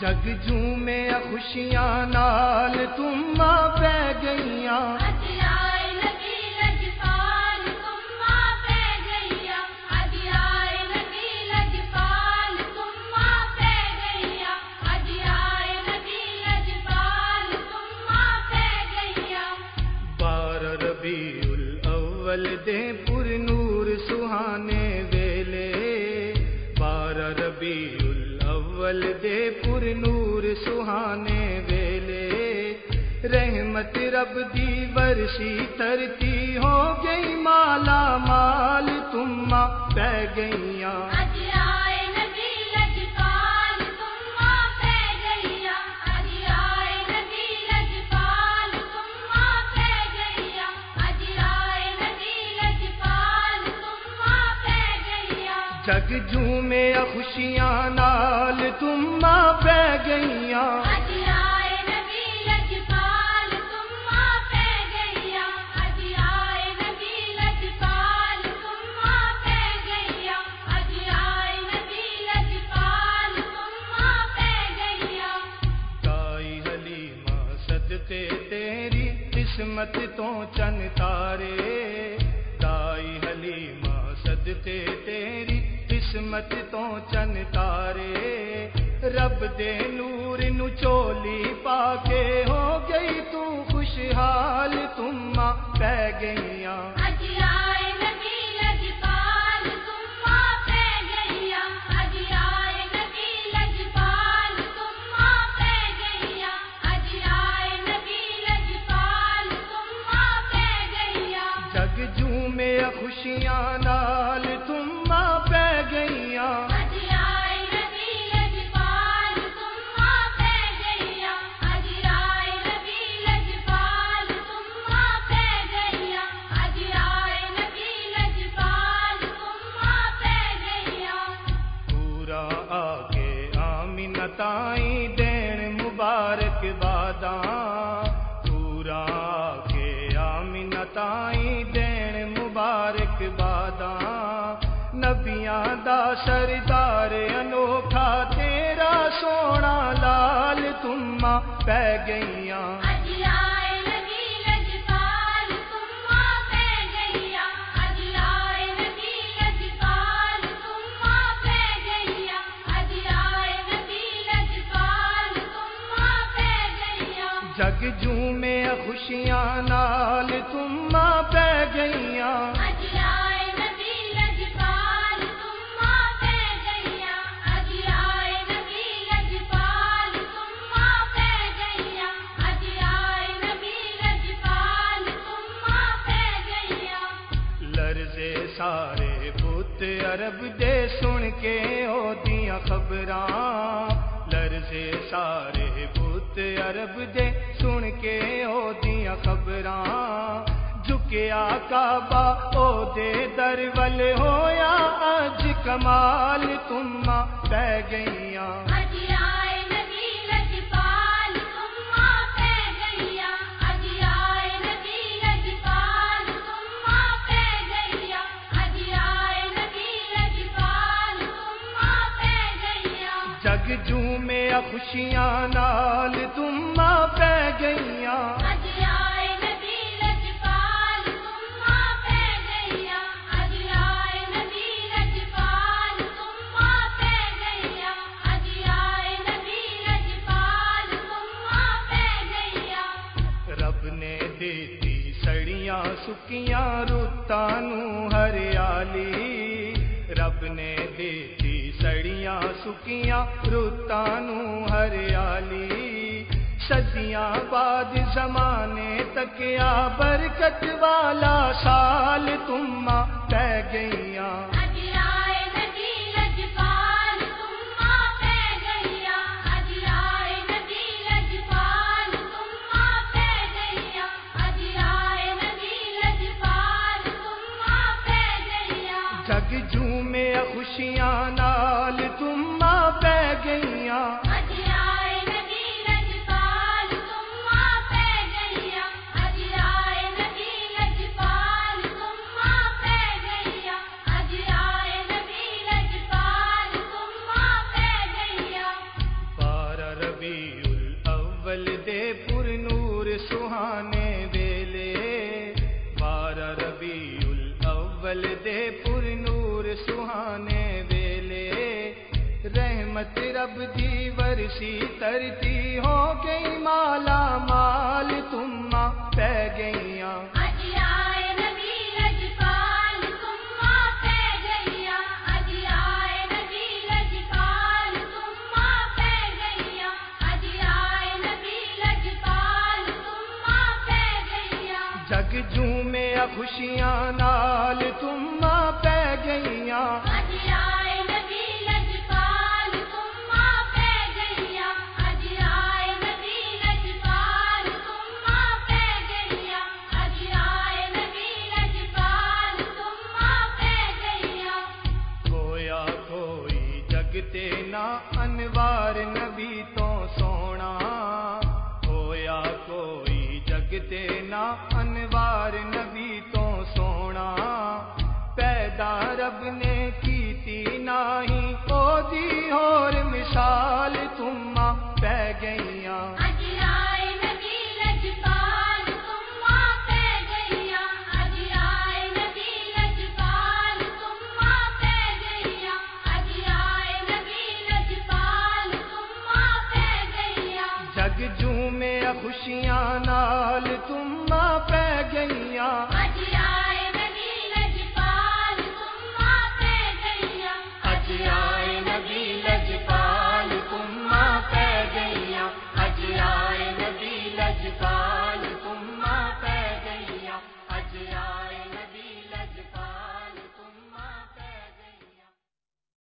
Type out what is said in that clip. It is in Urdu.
جگ میں خوشیاں نال تم پہ گئیاں۔ دے پر نور سہانے ویلے۔ بار ربیع بلدے پور پر نور سہانے ویلے۔ رحمت رب دی ورشی ترتی ہو گئی مالا مال تم پہ گئیاں۔ جگ میں خوشیاں نال تم پہ گئیاں۔ تیری قسمت تو چن تارے۔ تائی حلیمہ صدقے تیری قسمت تو چن تارے رب دے نور نو چولی پا کے ہو گئی تو خوشحال تم پہ گئیاں تائیں دین مبارک باداں۔ پورا کے آمین تائیں دین مبارک باداں۔ نبیاں دا سردار انوکھا، تیرا سونا لال تم پہ گئیاں۔ جگ میں خوشیاں نال تم پہ گئیاں۔ لرزے سارے بت عرب دے سن کے او دیاں خبراں۔ لرزے سارے بت عرب دے سن کے او دیاں خبراں جھکیا کعبہ او دے در ول ہویا اج کمال تما پہ گئیاں۔ خوشیاں نال تم پہ گئیاں۔ رب نے دیتی سڑیاں سکیاں رتاں نو ہریالی رب نے دیتی سڑیاں سکیاں رتاں نو ہریالی صدیاں بعد زمانے تک آ برکت والا سال تم پہ گئیاں۔ جگ میں خوشیاں نال بل دے پور نور سہانے ویلے۔ رحمت رب دی ورشی ترتی ہو گئی مالا مال تم پہ گئی جگ جوں میں خوشیاں نال تم پہ گئیاں۔ لگتے نا انوار نبی تو سونا پیدا رب نے کیتی نہیں او دی اور مثال تما پہ گئیاں تم